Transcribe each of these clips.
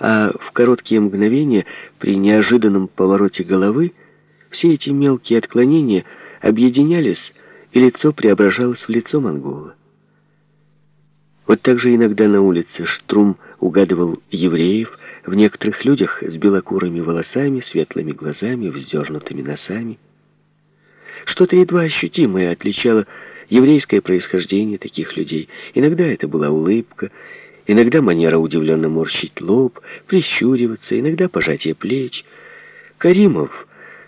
а в короткие мгновения, при неожиданном повороте головы, все эти мелкие отклонения объединялись, и лицо преображалось в лицо монгола. Вот так же иногда на улице Штрум угадывал евреев в некоторых людях с белокурыми волосами, светлыми глазами, вздернутыми носами. Что-то едва ощутимое отличало еврейское происхождение таких людей. Иногда это была улыбка, иногда манера удивленно морщить лоб, прищуриваться, иногда пожатие плеч. Каримов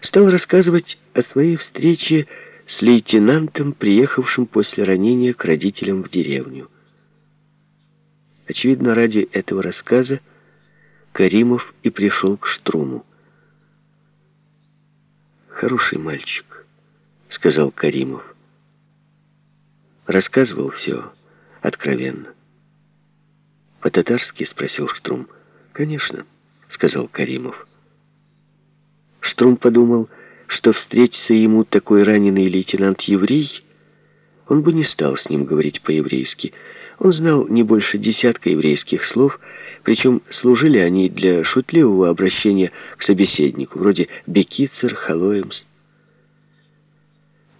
стал рассказывать о своей встрече с лейтенантом, приехавшим после ранения к родителям в деревню. Очевидно, ради этого рассказа Каримов и пришел к Штруму. «Хороший мальчик», — сказал Каримов. Рассказывал все откровенно. «По-татарски?» — спросил Штрум. «Конечно», — сказал Каримов. Штрум подумал, что встретится ему такой раненый лейтенант-еврей, он бы не стал с ним говорить по-еврейски. Он знал не больше десятка еврейских слов, причем служили они для шутливого обращения к собеседнику, вроде «бекицер», «халоемс».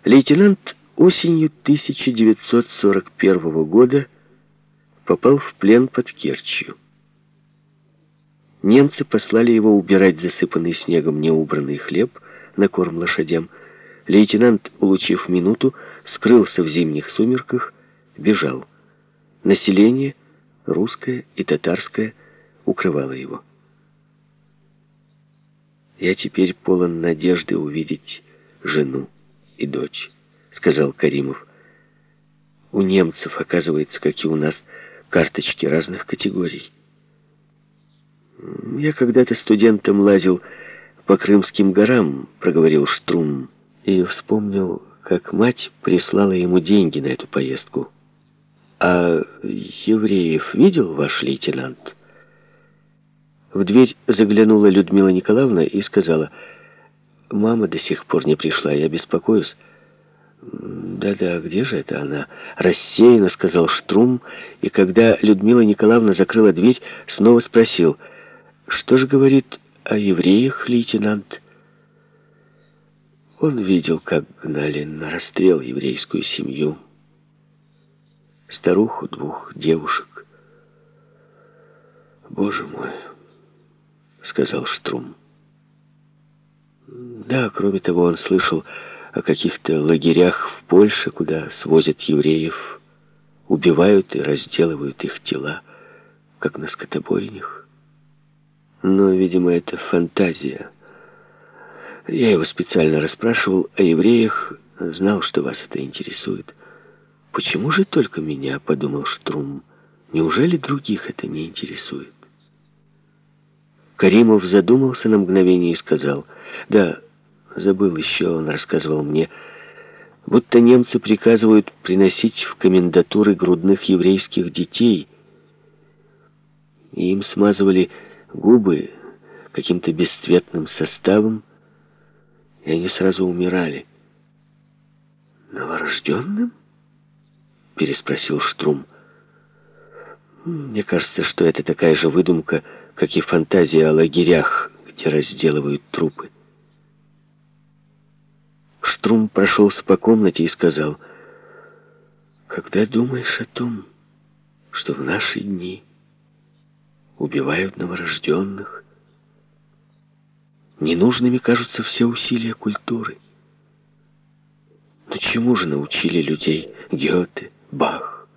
Лейтенант осенью 1941 года попал в плен под Керчью. Немцы послали его убирать засыпанный снегом неубранный хлеб на корм лошадям. Лейтенант, улучив минуту, скрылся в зимних сумерках, бежал. Население, русское и татарское, укрывало его. «Я теперь полон надежды увидеть жену и дочь», — сказал Каримов. «У немцев, оказывается, как и у нас, карточки разных категорий». «Я когда-то студентом лазил по Крымским горам», — проговорил Штрум, и вспомнил, как мать прислала ему деньги на эту поездку. «А евреев видел ваш лейтенант?» В дверь заглянула Людмила Николаевна и сказала, «Мама до сих пор не пришла, я беспокоюсь». «Да-да, где же это она?» Рассеянно сказал Штрум, и когда Людмила Николаевна закрыла дверь, снова спросил, «Что же говорит о евреях, лейтенант?» Он видел, как гнали на расстрел еврейскую семью, старуху, двух девушек. «Боже мой!» — сказал Штрум. Да, кроме того, он слышал о каких-то лагерях в Польше, куда свозят евреев, убивают и разделывают их тела, как на скотобойнях. Но, видимо, это фантазия. Я его специально расспрашивал о евреях, знал, что вас это интересует. «Почему же только меня?» — подумал Штрум. «Неужели других это не интересует?» Каримов задумался на мгновение и сказал, «Да, забыл еще, он рассказывал мне, будто немцы приказывают приносить в комендатуры грудных еврейских детей, и им смазывали губы каким-то бесцветным составом, и они сразу умирали. «Новорожденным?» — переспросил Штрум. «Мне кажется, что это такая же выдумка, как и фантазия о лагерях, где разделывают трупы». Штрум прошелся по комнате и сказал, «Когда думаешь о том, что в наши дни убивают новорожденных, ненужными кажутся все усилия культуры». Но чему же научили людей Гёте, Бах?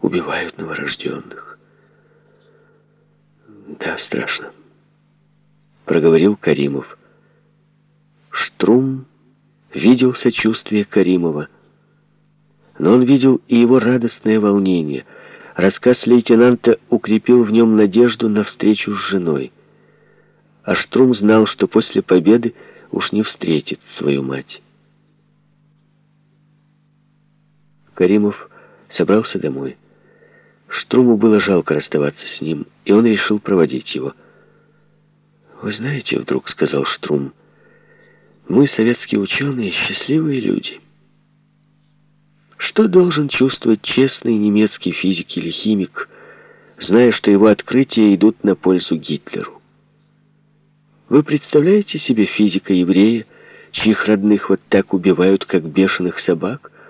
Убивают новорожденных. Да, страшно. Проговорил Каримов. Штрум видел сочувствие Каримова. Но он видел и его радостное волнение. Рассказ лейтенанта укрепил в нем надежду на встречу с женой. А Штрум знал, что после победы уж не встретит свою мать. Каримов собрался домой. Штруму было жалко расставаться с ним, и он решил проводить его. «Вы знаете, — вдруг сказал Штрум, — мы, советские ученые, счастливые люди. Что должен чувствовать честный немецкий физик или химик, зная, что его открытия идут на пользу Гитлеру. Вы представляете себе физика-еврея, чьих родных вот так убивают, как бешеных собак –